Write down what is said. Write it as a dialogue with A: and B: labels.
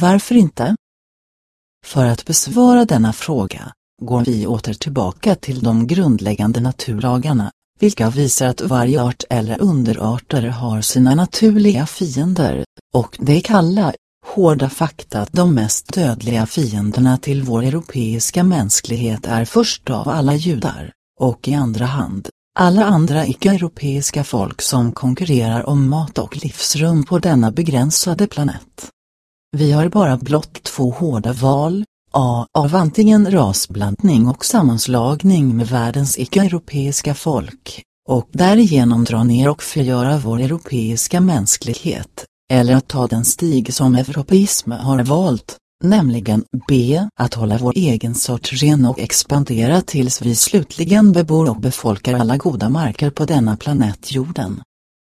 A: Varför inte? För att besvara denna fråga går vi åter tillbaka till de grundläggande naturlagarna, vilka visar att varje art eller underarter har sina naturliga fiender, och det är kalla, hårda fakta att de mest dödliga fienderna till vår europeiska mänsklighet är först av alla judar, och i andra hand, alla andra icke-europeiska folk som konkurrerar om mat och livsrum på denna begränsade planet. Vi har bara blott två hårda val, A. Av antingen rasblandning och sammanslagning med världens icke-europeiska folk, och därigenom dra ner och förgöra vår europeiska mänsklighet, eller att ta den stig som europeism har valt, nämligen B. Att hålla vår egen sort ren och expandera tills vi slutligen bebor och befolkar alla goda marker på denna planet jorden.